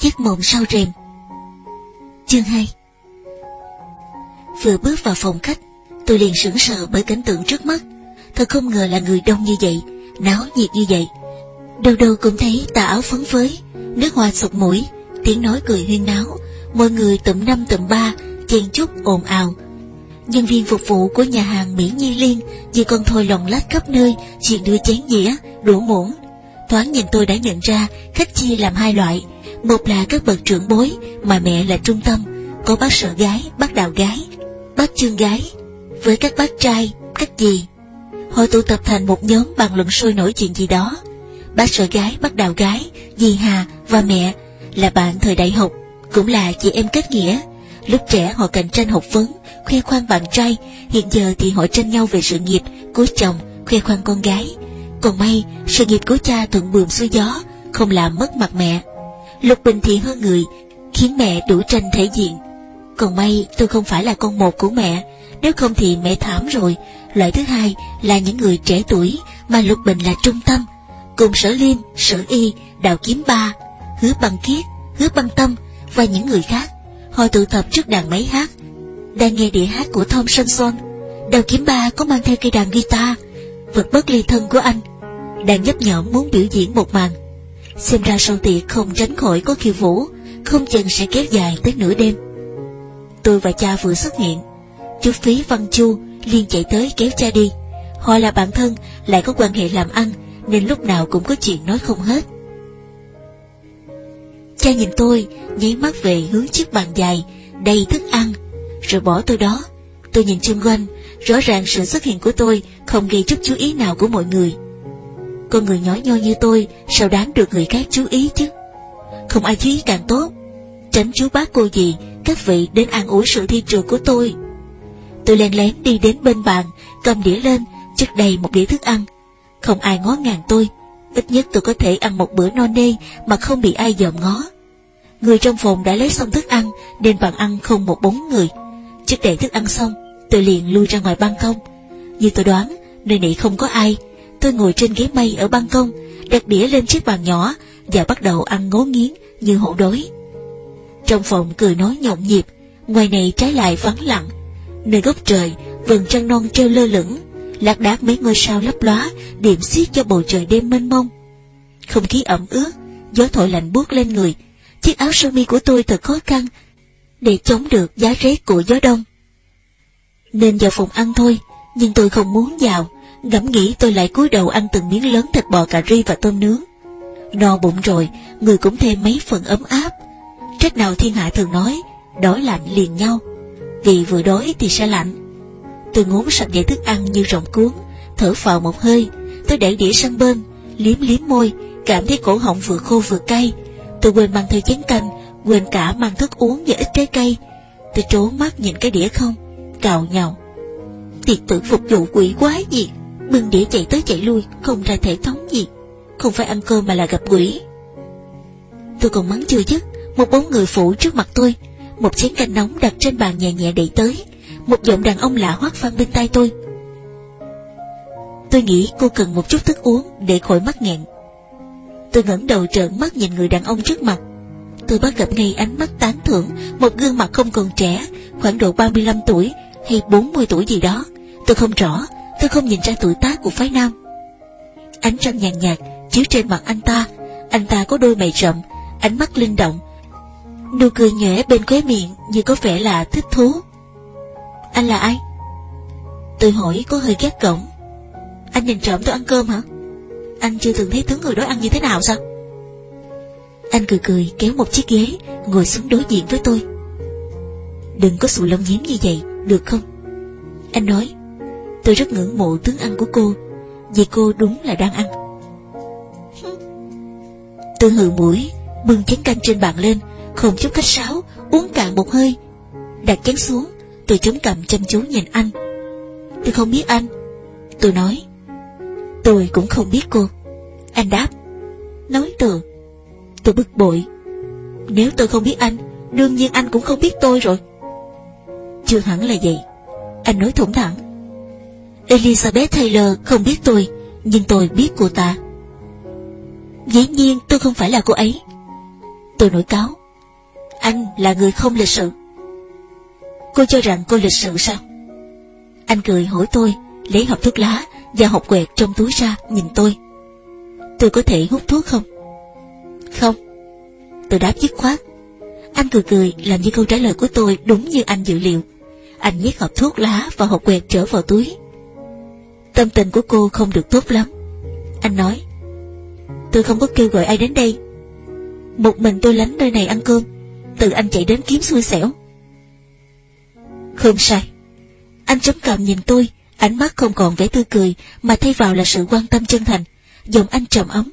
chiếc mộng sau rèm. Chương 2 Vừa bước vào phòng khách, Tôi liền sững sờ bởi cảnh tượng trước mắt. Thật không ngờ là người đông như vậy, Náo nhiệt như vậy. Đâu đâu cũng thấy tà áo phấn phới, Nước hoa sụp mũi, Tiếng nói cười huyên náo, Mọi người tụm năm tụm ba, chen chúc ồn ào. Nhân viên phục vụ của nhà hàng Mỹ Nhi Liên vì con thôi lồng lách khắp nơi chuyện đưa chén dĩa, đũa muỗng. Thoáng nhìn tôi đã nhận ra khách chia làm hai loại một là các bậc trưởng bối, mà mẹ là trung tâm. Có bác sợ gái, bác đào gái, bác chương gái. Với các bác trai, các gì họ tụ tập thành một nhóm bàn luận sôi nổi chuyện gì đó. Bác sợ gái, bác đào gái, dì hà và mẹ là bạn thời đại học, cũng là chị em kết nghĩa. Lúc trẻ họ cạnh tranh học vấn, khoe khoang bạn trai. Hiện giờ thì họ tranh nhau về sự nghiệp, của chồng, khoe khoang con gái. Còn may, sự nghiệp của cha thuận buồm xuôi gió, không làm mất mặt mẹ lục bình thì hơn người, khiến mẹ đủ tranh thể diện. Còn may tôi không phải là con một của mẹ, nếu không thì mẹ thảm rồi. Loại thứ hai là những người trẻ tuổi mà lục bình là trung tâm. Cùng sở liêm sở y, đào kiếm ba, hứa băng kiết, hứa băng tâm và những người khác. Họ tụ tập trước đàn máy hát, đang nghe đĩa hát của Tom Samson. Đào kiếm ba có mang theo cây đàn guitar vật bất ly thân của anh. Đang nhấp nhõm muốn biểu diễn một màn xem ra sau tiệc không tránh khỏi có khiêu vũ, không chừng sẽ kéo dài tới nửa đêm. Tôi và cha vừa xuất hiện, chú phí văn chu liền chạy tới kéo cha đi. Họ là bạn thân, lại có quan hệ làm ăn, nên lúc nào cũng có chuyện nói không hết. Cha nhìn tôi, nháy mắt về hướng chiếc bàn dài, đầy thức ăn, rồi bỏ tôi đó. Tôi nhìn chung quanh, rõ ràng sự xuất hiện của tôi không gây chút chú ý nào của mọi người con người nhỏ nhoi như tôi, sao đáng được người khác chú ý chứ? Không ai chú ý càng tốt. Tránh chú bác cô gì các vị đến ăn uống sự thi trường của tôi. Tôi len lén đi đến bên bàn, cầm đĩa lên, chất đầy một đĩa thức ăn. Không ai ngó ngàng tôi. Ít nhất tôi có thể ăn một bữa no nê mà không bị ai dòm ngó. Người trong phòng đã lấy xong thức ăn, nên bàn ăn không một bóng người. Chất đầy thức ăn xong, tôi liền lui ra ngoài ban công. Như tôi đoán, nơi này không có ai tôi ngồi trên ghế mây ở ban công, đặt đĩa lên chiếc bàn nhỏ và bắt đầu ăn ngấu nghiến như hổ đói. Trong phòng cười nói nhộn nhịp, ngoài này trái lại vắng lặng. Nơi góc trời, vầng trăng non treo lơ lửng lạc đác mấy ngôi sao lấp lóa, điểm xiết cho bầu trời đêm mênh mông. Không khí ẩm ướt, gió thổi lạnh buốt lên người. Chiếc áo sơ mi của tôi thật khó khăn để chống được giá rét của gió đông. Nên vào phòng ăn thôi, nhưng tôi không muốn vào ngẫm nghĩ tôi lại cúi đầu ăn từng miếng lớn thịt bò cà ri và tôm nướng. No bụng rồi, người cũng thêm mấy phần ấm áp. Trách nào thiên hạ thường nói, đói lạnh liền nhau. Vì vừa đói thì sẽ lạnh. Tôi ngốn sạch dãy thức ăn như rồng cuốn, thở phào một hơi, tôi đẩy đĩa sang bên, liếm liếm môi, cảm thấy cổ họng vừa khô vừa cay. Tôi quên mang theo chén canh, quên cả mang thức uống và ít trái cây. Tôi trố mắt nhìn cái đĩa không, cào nhào. Tiệc tử phục vụ quỷ quái gì? Bưng đĩa chạy tới chạy lui, không ra thể thống gì. Không phải ăn cơm mà là gặp quỷ. Tôi còn mắng chưa dứt, một bóng người phụ trước mặt tôi. Một chén canh nóng đặt trên bàn nhẹ nhẹ đẩy tới. Một giọng đàn ông lạ hoắc vang bên tai tôi. Tôi nghĩ cô cần một chút thức uống để khỏi mắt nghẹn. Tôi ngẩng đầu trợn mắt nhìn người đàn ông trước mặt. Tôi bắt gặp ngay ánh mắt tán thưởng, một gương mặt không còn trẻ, khoảng độ 35 tuổi hay 40 tuổi gì đó. Tôi không rõ tôi không nhìn ra tuổi tác của phái nam. Ánh trăng nhàn nhạt, chiếu trên mặt anh ta. Anh ta có đôi mày rậm ánh mắt linh động. Nụ cười nhẹ bên khóe miệng như có vẻ là thích thú. Anh là ai? Tôi hỏi có hơi ghét cổng anh nhìn trộm tôi ăn cơm hả? Anh chưa từng thấy tướng người đó ăn như thế nào sao? Anh cười cười kéo một chiếc ghế ngồi xuống đối diện với tôi. Đừng có sụ lông nhím như vậy được không? Anh nói tôi rất ngưỡng mộ tướng ăn của cô, vì cô đúng là đang ăn. Tôi hừ mũi, bưng chén canh trên bàn lên, không chút khách sáo, uống cạn một hơi. Đặt chén xuống, tôi chống cằm chăm chú nhìn anh. Tôi không biết anh. Tôi nói, tôi cũng không biết cô. Anh đáp, nói từ tôi bực bội, nếu tôi không biết anh, đương nhiên anh cũng không biết tôi rồi. Chưa hẳn là vậy. Anh nói thủng thẳng. Elizabeth Taylor không biết tôi nhưng tôi biết cô ta dĩ nhiên tôi không phải là cô ấy Tôi nổi cáo. Anh là người không lịch sự. Cô cho rằng cô lịch sự sao? Anh cười hỏi tôi, lấy hộp thuốc lá và hộp quẹt trong túi ra, nhìn tôi. Tôi có thể hút thuốc không? Không. Tôi đáp dứt khoát. Anh cười cười làm như câu trả lời của tôi đúng như anh dự liệu. Anh nhét hộp thuốc lá và hộp quẹt trở vào túi. Tâm tình của cô không được tốt lắm. Anh nói, tôi không có kêu gọi ai đến đây. Một mình tôi lánh nơi này ăn cơm, tự anh chạy đến kiếm xui xẻo. Không sai. Anh chống cằm nhìn tôi, ánh mắt không còn vẻ tươi cười, mà thay vào là sự quan tâm chân thành. Giọng anh trầm ấm.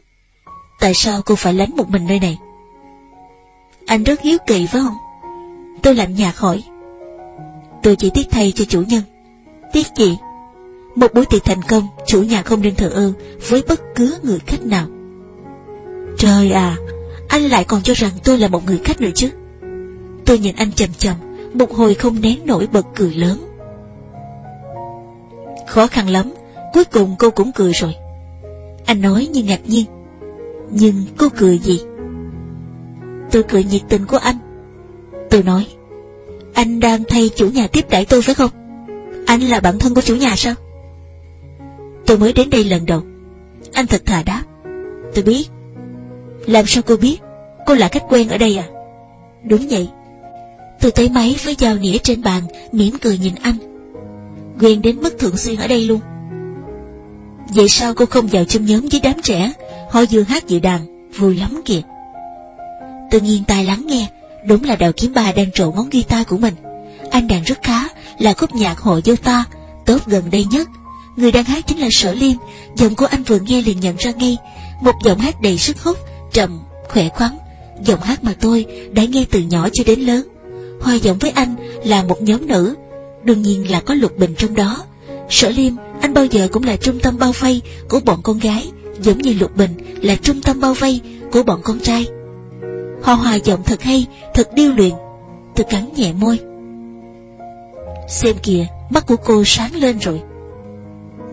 Tại sao cô phải lánh một mình nơi này? Anh rất hiếu kỳ phải không? Tôi lạnh nhạt hỏi. Tôi chỉ tiếc thay cho chủ nhân. Tiếc gì? Một buổi tiệc thành công, chủ nhà không nên thờ ơ với bất cứ người khách nào. Trời à, anh lại còn cho rằng tôi là một người khách nữa chứ. Tôi nhìn anh chầm chầm, một hồi không nén nổi bật cười lớn. Khó khăn lắm, cuối cùng cô cũng cười rồi. Anh nói như ngạc nhiên. Nhưng cô cười gì? Tôi cười nhiệt tình của anh. Tôi nói, anh đang thay chủ nhà tiếp đãi tôi phải không? Anh là bạn thân của chủ nhà sao? Tôi mới đến đây lần đầu. Anh thật thà đáp. Tôi biết. Làm sao cô biết? Cô là khách quen ở đây à? Đúng vậy. Tôi thấy máy với dao nĩa trên bàn, mỉm cười nhìn anh. Quen đến mức thường xuyên ở đây luôn. Vậy sao cô không vào chung nhóm với đám trẻ? Họ vừa hát vừa đàn, vui lắm kìa. Tôi nghiêng tai lắng nghe, đúng là đào kiếm ba đang trộn ngón guitar của mình. Anh đàn rất khá, là khúc nhạc hội vô ta, tốt gần đây nhất. Người đang hát chính là Sở Liêm, giọng của anh vừa nghe liền nhận ra ngay, một giọng hát đầy sức hút, trầm, khỏe khoắn. Giọng hát mà tôi đã nghe từ nhỏ cho đến lớn. Hòa giọng với anh là một nhóm nữ, đương nhiên là có Lục Bình trong đó. Sở Liêm, anh bao giờ cũng là trung tâm bao vây của bọn con gái, giống như Lục Bình là trung tâm bao vây của bọn con trai. Họ hòa giọng thật hay, thật điêu luyện. Tôi cắn nhẹ môi. Xem kìa, mắt của cô sáng lên rồi.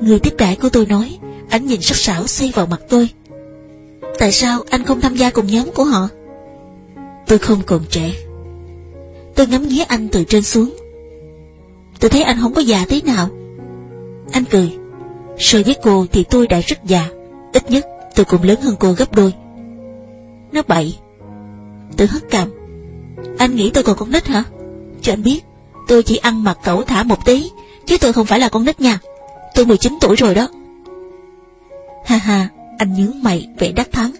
Người tiếp đãi của tôi nói, ánh nhìn sắc sảo xây vào mặt tôi. Tại sao anh không tham gia cùng nhóm của họ? Tôi không còn trẻ. Tôi ngắm nghía anh từ trên xuống. Tôi thấy anh không có già thế nào. Anh cười. So với cô thì tôi đã rất già. Ít nhất tôi cũng lớn hơn cô gấp đôi. Nó bậy. Tôi hất cằm. Anh nghĩ tôi còn con nít hả? Cho anh biết, tôi chỉ ăn mặc cẩu thả một tí, chứ tôi không phải là con nít nha. Tôi 19 tuổi rồi đó. Ha ha, anh nhớ mày vẻ đắc thắng.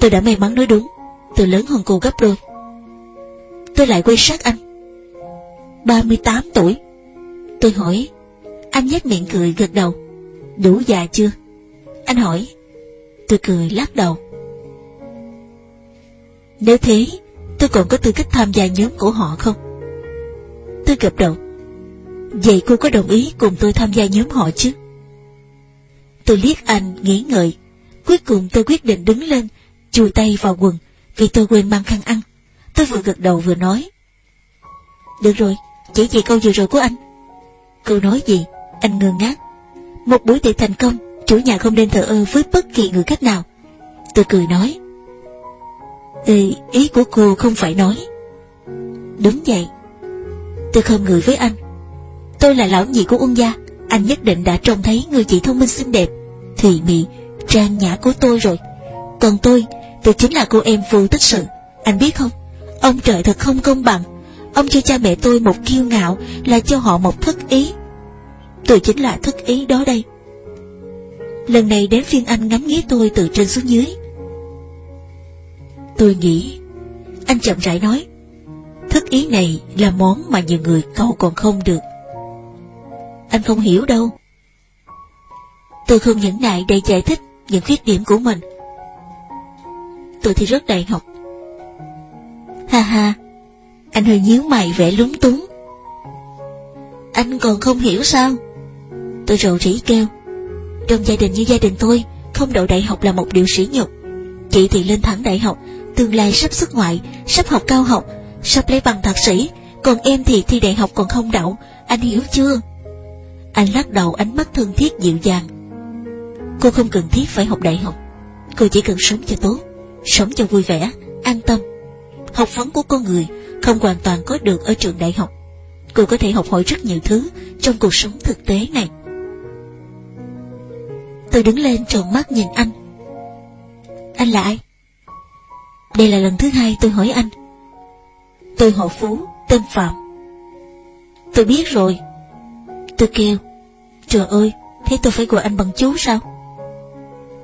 Tôi đã may mắn nói đúng, tôi lớn hơn cô gấp đôi. Tôi lại quay sát anh. 38 tuổi. Tôi hỏi, anh nhếch miệng cười gật đầu. Đủ già chưa? Anh hỏi. Tôi cười lắc đầu. Nếu thế, tôi còn có tư cách tham gia nhóm của họ không? Tôi gật đầu. Vậy cô có đồng ý cùng tôi tham gia nhóm họ chứ? Tôi liếc anh nghĩ ngợi. Cuối cùng tôi quyết định đứng lên, chùi tay vào quần, vì tôi quên mang khăn ăn. Tôi vừa gật đầu vừa nói. Được rồi, chỉ vì câu vừa rồi của anh. Câu nói gì? Anh ngơ ngác. Một buổi tiệc thành công, chủ nhà không nên thờ ơ với bất kỳ người khách nào. Tôi cười nói. Ê, ý của cô không phải nói. Đúng vậy. Tôi không ngửi với anh. Tôi là lão nhị của Uông gia. Anh nhất định đã trông thấy người chị thông minh xinh đẹp, thùy mị, trang nhã của tôi rồi. Còn tôi, tôi chính là cô em vô tích sự. Anh biết không? Ông trời thật không công bằng. Ông cho cha mẹ tôi một kiêu ngạo là cho họ một thất ý. Tôi chính là thất ý đó đây. Lần này đến phiên anh ngắm nghía tôi từ trên xuống dưới. Tôi nghĩ, anh chậm rãi nói, thất ý này là món mà nhiều người cầu còn không được. Anh không hiểu đâu. Tôi không nhẫn nại để giải thích những khuyết điểm của mình. Tôi thì rất đại học. Ha ha, anh hơi nhíu mày vẻ lúng túng. Anh còn không hiểu sao? Tôi rầu rĩ kêu. Trong gia đình như gia đình tôi, không đậu đại học là một điều sỉ nhục. Chị thì lên thẳng đại học, tương lai sắp xuất ngoại, sắp học cao học, sắp lấy bằng thạc sĩ, còn em thì thi đại học còn không đậu, anh hiểu chưa? Anh lắc đầu ánh mắt thân thiết dịu dàng. Cô không cần thiết phải học đại học, cô chỉ cần sống cho tốt, sống cho vui vẻ, an tâm học vấn của con người không hoàn toàn có được ở trường đại học. Cô có thể học hỏi rất nhiều thứ trong cuộc sống thực tế này. Tôi đứng lên tròn mắt nhìn anh. Anh là ai? Đây là lần thứ hai tôi hỏi anh. Tôi họ Phú, tên Phạm. Tôi biết rồi. Tôi kêu, trời ơi, thế tôi phải gọi anh bằng chú sao?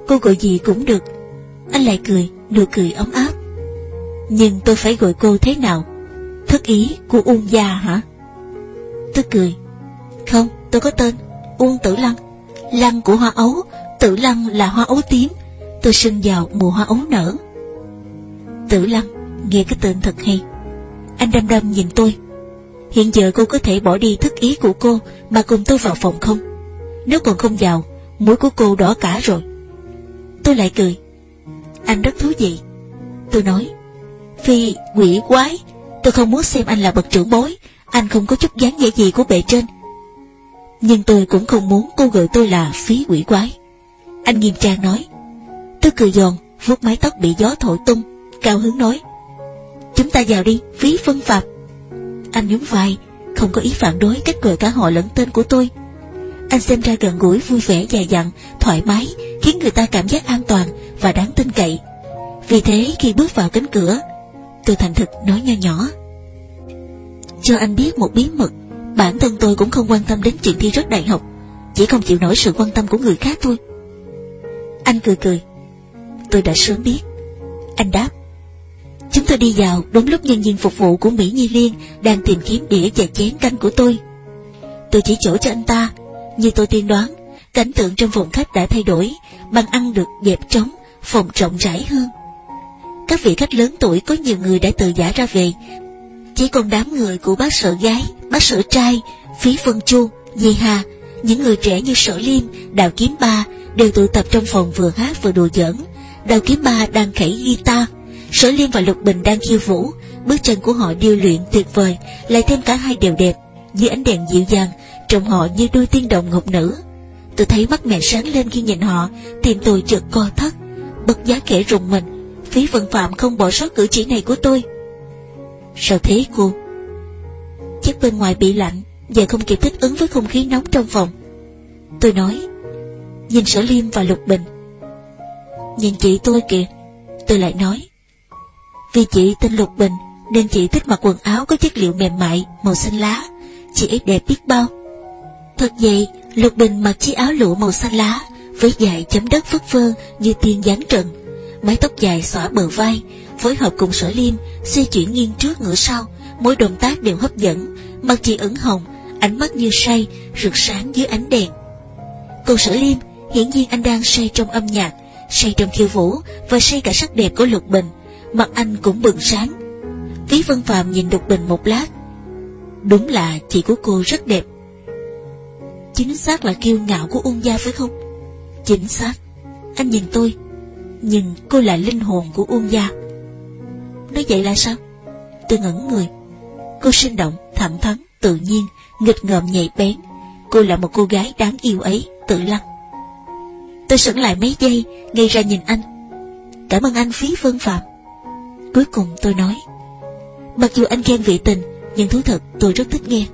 Cô gọi gì cũng được. Anh lại cười, nụ cười ấm áp. Nhưng tôi phải gọi cô thế nào? Thất ý của Uông Gia hả? Tôi cười. Không, tôi có tên, Uông Tử Lăng. Lăng của hoa ấu, Tử Lăng là hoa ấu tím. Tôi sinh vào mùa hoa ấu nở. Tử Lăng, nghe cái tên thật hay. Anh đăm đăm nhìn tôi. Hiện giờ cô có thể bỏ đi thức ý của cô mà cùng tôi vào phòng không? Nếu còn không vào, mũi của cô đỏ cả rồi. Tôi lại cười. Anh rất thú vị. Tôi nói, Phi, quỷ quái, tôi không muốn xem anh là bậc trưởng bối, anh không có chút dáng vẻ gì của bề trên. Nhưng tôi cũng không muốn cô gọi tôi là phí quỷ quái. Anh nghiêm trang nói. Tôi cười giòn, vuốt mái tóc bị gió thổi tung, cao hứng nói. Chúng ta vào đi, phí phân phạt. Anh nhún vai, không có ý phản đối cách gọi cả họ lẫn tên của tôi. Anh xem ra gần gũi, vui vẻ, dài dặn, thoải mái, khiến người ta cảm giác an toàn và đáng tin cậy. Vì thế khi bước vào cánh cửa, tôi thành thực nói nho nhỏ. Cho anh biết một bí mật, bản thân tôi cũng không quan tâm đến chuyện thi rớt đại học, chỉ không chịu nổi sự quan tâm của người khác thôi. Anh cười cười. Tôi đã sớm biết. Anh đáp. Tôi đi vào đúng lúc nhân viên phục vụ của Mỹ Nhi Liên đang tìm kiếm đĩa và chén canh của tôi. Tôi chỉ chỗ cho anh ta, như tôi tiên đoán, cảnh tượng trong phòng khách đã thay đổi, bàn ăn được dẹp trống, phòng rộng rãi hơn. Các vị khách lớn tuổi có nhiều người đã từ giả ra về, chỉ còn đám người của bác sở gái, bác sở trai, phí vân chu, dì hà, những người trẻ như sở liêm, đào kiếm ba đều tụ tập trong phòng vừa hát vừa đùa giỡn. Đào kiếm ba đang khẩy guitar, sở Liên và lục bình đang khiêu vũ, bước chân của họ điêu luyện tuyệt vời, lại thêm cả hai đều đẹp, dưới ánh đèn dịu dàng, trông họ như đôi tiên đồng ngọc nữ. Tôi thấy mắt mẹ sáng lên khi nhìn họ, tim tôi chợt co thắt, bất giá kể rùng mình. Phí Vân Phạm không bỏ sót cử chỉ này của tôi. Sao thế cô? Chắc bên ngoài bị lạnh, giờ không kịp thích ứng với không khí nóng trong phòng. Tôi nói, nhìn sở liêm và lục bình. Nhìn chị tôi kìa, tôi lại nói. Vì chị tên Lục Bình nên chị thích mặc quần áo có chất liệu mềm mại, màu xanh lá. Chị ấy đẹp biết bao. Thật vậy, Lục Bình mặc chiếc áo lụa màu xanh lá, với dài chấm đất phất phơ như tiên giáng trần. Mái tóc dài xõa bờ vai, phối hợp cùng sở liêm, xoay chuyển nghiêng trước ngửa sau, mỗi động tác đều hấp dẫn, mặt chị ửng hồng, ánh mắt như say, rực sáng dưới ánh đèn. Còn sở liêm, hiển nhiên anh đang say trong âm nhạc, say trong khiêu vũ và say cả sắc đẹp của Lục Bình, mặt anh cũng bừng sáng. Phí Vân Phạm nhìn Độc Bình một lát, đúng là chị của cô rất đẹp. Chính xác là kiêu ngạo của Uông Gia phải không? Chính xác. Anh nhìn tôi, nhưng cô là linh hồn của Uông Gia. Nói vậy là sao? Tôi ngẩn người. Cô sinh động, thẳng thắn, tự nhiên, nghịch ngợm nhạy bén. Cô là một cô gái đáng yêu ấy, tự lăng. Tôi sững lại mấy giây, ngay ra nhìn anh. Cảm ơn anh phí vân phạm. Cuối cùng tôi nói, mặc dù anh khen vị tình, nhưng thú thật tôi rất thích nghe.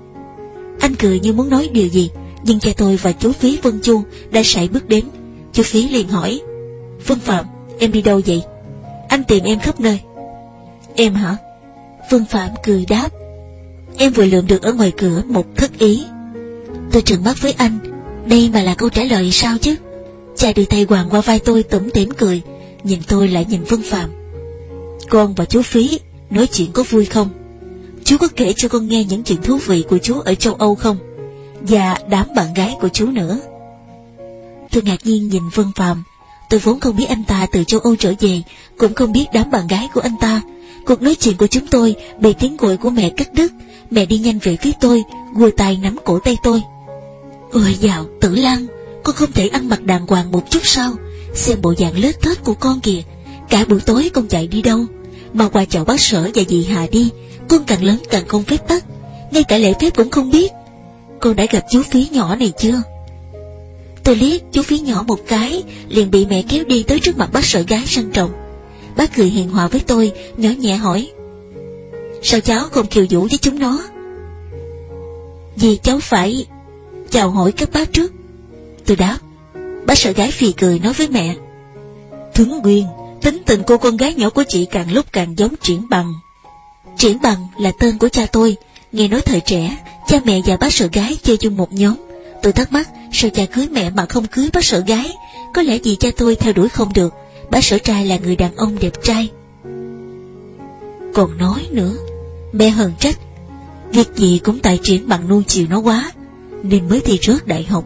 Anh cười như muốn nói điều gì, nhưng cha tôi và chú phí Vân Chu đã sải bước đến. Chú phí liền hỏi, Vân Phạm, em đi đâu vậy? Anh tìm em khắp nơi. Em hả? Vân Phạm cười đáp, em vừa lượm được ở ngoài cửa một thất ý. Tôi trừng mắt với anh, đây mà là câu trả lời sao chứ? Cha đưa tay hoàng qua vai tôi tủm tỉm cười, nhìn tôi lại nhìn Vân Phạm. Con và chú Phí nói chuyện có vui không? Chú có kể cho con nghe những chuyện thú vị của chú ở châu Âu không? Và đám bạn gái của chú nữa. Tôi ngạc nhiên nhìn Vân Phạm. Tôi vốn không biết anh ta từ châu Âu trở về, cũng không biết đám bạn gái của anh ta. Cuộc nói chuyện của chúng tôi bị tiếng gọi của mẹ cắt đứt. Mẹ đi nhanh về phía tôi, gùi tay nắm cổ tay tôi. Ôi dạo, tử lan, con không thể ăn mặc đàng hoàng một chút sao? Xem bộ dạng lết thết của con kìa. Cả buổi tối con chạy đi đâu? Mà qua chào bác sở và dì Hà đi, con càng lớn càng không phép tắc. Ngay cả lễ phép cũng không biết. Con đã gặp chú phí nhỏ này chưa? Tôi liếc chú phí nhỏ một cái, liền bị mẹ kéo đi tới trước mặt bác sở gái sang trọng. Bác cười hiền hòa với tôi, nhỏ nhẹ hỏi, Sao cháu không kiều vũ với chúng nó Vì cháu phải Chào hỏi các bác trước Tôi đáp Bác sở gái phì cười nói với mẹ Thướng Nguyên Tính tình cô con gái nhỏ của chị càng lúc càng giống triển bằng. Triển bằng là tên của cha tôi. Nghe nói thời trẻ, Cha mẹ và bác sợ gái chơi chung một nhóm. Tôi thắc mắc, sao cha cưới mẹ mà không cưới bác sợ gái? Có lẽ vì cha tôi theo đuổi không được. Bác sợ trai là người đàn ông đẹp trai. Còn nói nữa, Mẹ hờn trách. Việc gì cũng tại triển bằng nuông chiều nó quá, Nên mới thi rớt đại học.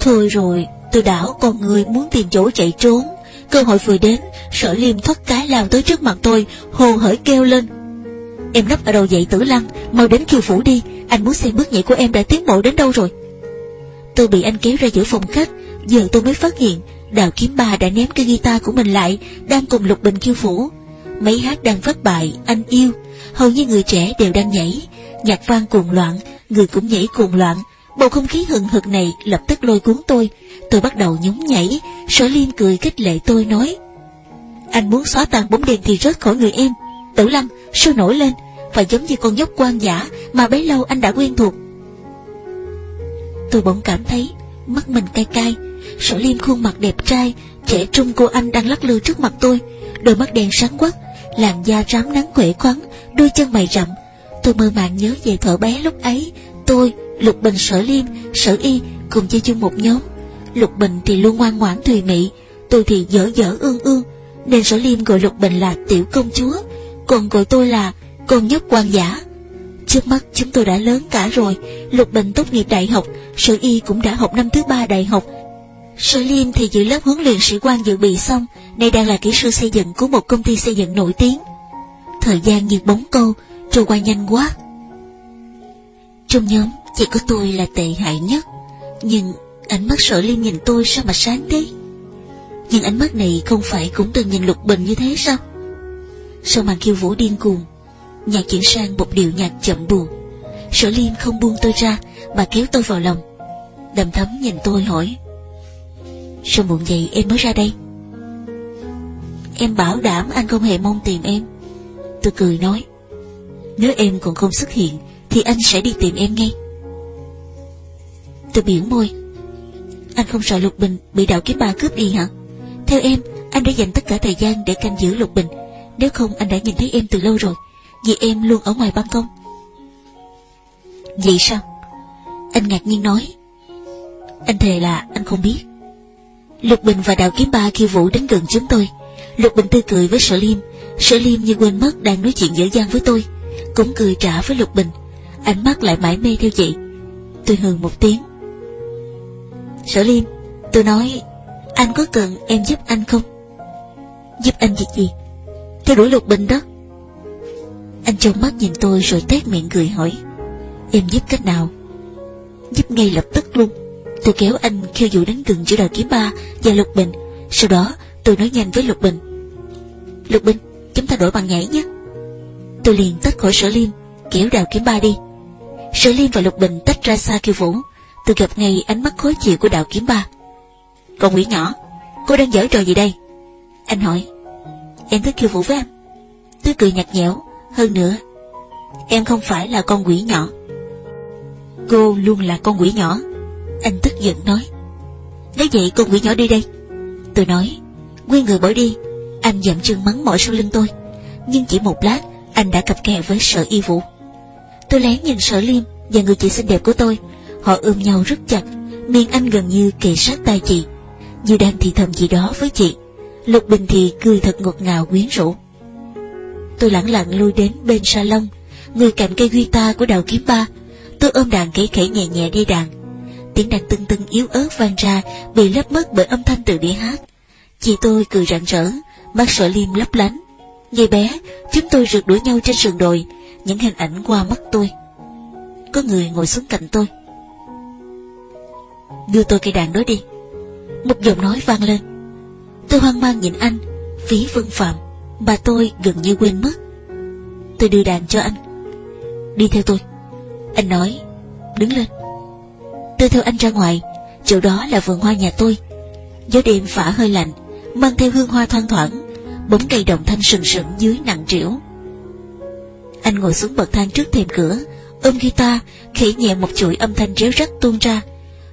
Thôi rồi, Tôi đảo con người muốn tìm chỗ chạy trốn. Cơ hội vừa đến, Sở liêm thoát cái lao tới trước mặt tôi Hồ hởi kêu lên. Em nấp ở đầu dậy tử lăng, Mau đến kiều phủ đi, Anh muốn xem bước nhảy của em đã tiến bộ đến đâu rồi. Tôi bị anh kéo ra giữa phòng khách, Giờ tôi mới phát hiện, Đào kiếm ba đã ném cái guitar của mình lại, Đang cùng lục bình kiêu phủ. Mấy hát đang phát bài Anh yêu, Hầu như người trẻ đều đang nhảy, Nhạc vang cuồng loạn, Người cũng nhảy cuồng loạn Bầu không khí hừng hực này lập tức lôi cuốn tôi. Tôi bắt đầu nhún nhảy. Sở Liêm cười khích lệ tôi nói Anh muốn xóa tan bóng đèn thì rớt khỏi người em. Tử Lâm sôi nổi lên? Và giống như con dốc quan giả Mà bấy lâu anh đã quen thuộc. Tôi bỗng cảm thấy Mắt mình cay cay. Sở Liêm khuôn mặt đẹp trai Trẻ trung của anh đang lắc lư trước mặt tôi. Đôi mắt đen sáng quắc Làn da rám nắng khỏe khoắn Đôi chân mày rậm. Tôi mơ màng nhớ về thuở bé lúc ấy Tôi, Lục Bình Sở Liêm, Sở Y cùng chơi chung một nhóm. Lục Bình thì luôn ngoan ngoãn thùy mị Tôi thì dở dở ương ương. Nên Sở Liêm gọi Lục Bình là tiểu công chúa Còn gọi tôi là con nhóc quan giả. Trước mắt chúng tôi đã lớn cả rồi Lục Bình tốt nghiệp đại học Sở Y cũng đã học năm thứ ba đại học. Sở Liêm thì giữ lớp huấn luyện sĩ quan dự bị xong Nay đang là kỹ sư xây dựng của một công ty xây dựng nổi tiếng. Thời gian như bóng câu Trôi qua nhanh quá. Trong nhóm chỉ có tôi là tệ hại nhất. Nhưng ánh mắt sở Liêm nhìn tôi sao mà sáng thế? Nhưng ánh mắt này không phải cũng từng nhìn Lục Bình như thế sao? Sau màn khiêu vũ điên cuồng Nhạc chuyển sang một điệu nhạc chậm buồn. Sở Liêm không buông tôi ra Mà kéo tôi vào lòng. Đầm thấm nhìn tôi hỏi, Sao muộn vậy em mới ra đây? Em bảo đảm anh không hề mong tìm em. Tôi cười nói, Nếu em còn không xuất hiện Thì anh sẽ đi tìm em ngay. Tôi biểu môi. Anh không sợ Lục Bình bị đạo kiếm ba cướp đi hả? Theo em, Anh đã dành tất cả thời gian để canh giữ Lục Bình. Nếu không, anh đã nhìn thấy em từ lâu rồi. Vì em luôn ở ngoài ban công. Vậy sao? Anh ngạc nhiên nói. Anh thề là anh không biết. Lục Bình và Đào Kiếm Ba khiêu vũ đến gần chúng tôi. Lục Bình tươi cười với Sở Liêm. Sở Liêm như quên mất đang nói chuyện dở dang với tôi. Cũng cười trả với Lục Bình. Ánh mắt lại mãi mê theo chị Tôi hừ một tiếng. Sở Liêm Tôi nói, Anh có cần em giúp anh không? Giúp anh việc gì? Theo đuổi Lục Bình đó. Anh trông mắt nhìn tôi rồi tét miệng cười hỏi, Em giúp cách nào? Giúp ngay lập tức luôn. Tôi kéo anh khiêu dụ đánh gần giữa đào kiếm ba và Lục Bình. Sau đó, tôi nói nhanh với Lục Bình. Lục Bình, chúng ta đổi bằng nhảy nhé. Tôi liền tách khỏi sở liêm Kéo đào kiếm ba đi. Sở liêm và Lục Bình tách ra xa kêu vũ. Tôi gặp ngay ánh mắt khó chịu của đào kiếm ba. Con quỷ nhỏ, Cô đang giở trò gì đây? Anh hỏi. Em thích khiêu vũ với anh. Tôi cười nhạt nhẽo, Hơn nữa, Em không phải là con quỷ nhỏ. Cô luôn là con quỷ nhỏ, Anh tức giận nói. Nếu vậy con quỷ nhỏ đi đây. Tôi nói Nguyên người bỏ đi, Anh dậm chân mắng mỏi sau lưng tôi. Nhưng chỉ một lát, Anh đã cặp kè với sợ y vụ Tôi lén nhìn sợ liêm Và người chị xinh đẹp của tôi Họ ôm nhau rất chặt, Miệng anh gần như kề sát tay chị. Như đang thì thầm gì đó với chị, Lục Bình thì cười thật ngọt ngào quyến rũ. Tôi lẳng lặng lui đến bên salon Người cạnh cây guitar của đào kiếm ba. Tôi ôm đàn kể khẽ nhẹ nhẹ đi đàn. Tiếng đàn tưng tưng yếu ớt vang ra, Bị lấp mất bởi âm thanh từ đĩa hát. Chị tôi cười rạng rỡ, Mắt sợ liêm lấp lánh. Ngày bé, chúng tôi rượt đuổi nhau trên sườn đồi, Những hình ảnh qua mắt tôi. Có người ngồi xuống cạnh tôi. Đưa tôi cây đàn đó đi. Một giọng nói vang lên. Tôi hoang mang nhìn anh Phí vân phạm. Mà tôi gần như quên mất. Tôi đưa đàn cho anh. Đi theo tôi. Anh nói Đứng lên. Tôi theo anh ra ngoài. Chỗ đó là vườn hoa nhà tôi. Gió đêm phả hơi lạnh Mang theo hương hoa thoang thoảng Bóng cây đồng thanh sừng sững dưới nặng trĩu. Anh ngồi xuống bậc thang trước thềm cửa, ôm guitar, khỉ nhẹ một chuỗi âm thanh réo rắt tuôn ra.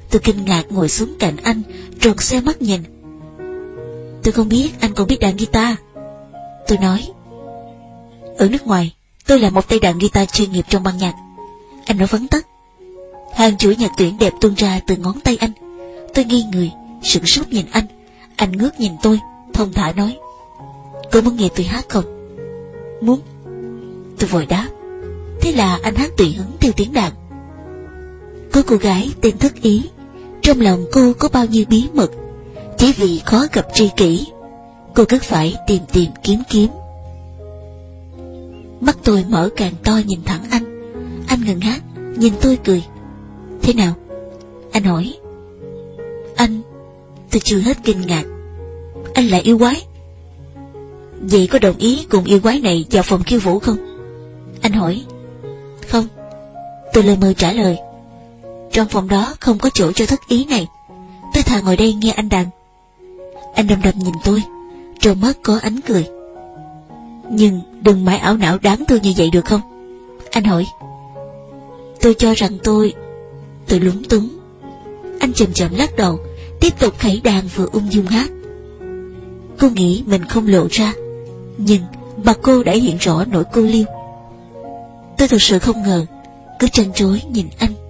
Tôi kinh ngạc ngồi xuống cạnh anh, tròn xe mắt nhìn. Tôi không biết anh còn biết đàn guitar. Tôi nói. Ở nước ngoài, tôi là một tay đàn guitar chuyên nghiệp trong ban nhạc. Anh nói vấn tắt. Hàng chuỗi nhạc tuyển đẹp tuôn ra từ ngón tay anh. Tôi nghi người, sửng sốt nhìn anh. Anh ngước nhìn tôi, thông thả nói. cô muốn nghe tôi hát không? Muốn. Tôi vội đáp. Thế là anh hát tùy hứng theo tiếng đàn. Có cô gái tên Thất Ý. Trong lòng cô có bao nhiêu bí mật. Chỉ vì khó gặp tri kỷ. Cô cứ phải tìm tìm kiếm kiếm. Mắt tôi mở càng to nhìn thẳng anh. Anh ngừng hát, nhìn tôi cười. Thế nào? Anh hỏi. Anh, tôi chưa hết kinh ngạc. Anh là yêu quái. Vậy có đồng ý cùng yêu quái này vào phòng khiêu vũ không? Anh hỏi. Không. Tôi lời mời trả lời. Trong phòng đó không có chỗ cho thất ý này. Tôi thà ngồi đây nghe anh đàn. Anh đầm đầm nhìn tôi, trong mắt có ánh cười. Nhưng đừng mãi ảo não đáng thương như vậy được không? Anh hỏi. Tôi cho rằng tôi... Tôi lúng túng. Anh chậm chậm lắc đầu, tiếp tục khẩy đàn vừa ung dung hát. Cô nghĩ mình không lộ ra, nhưng bà cô đã hiện rõ nỗi cô liêu. Tôi thật sự không ngờ, cứ trăn trối nhìn anh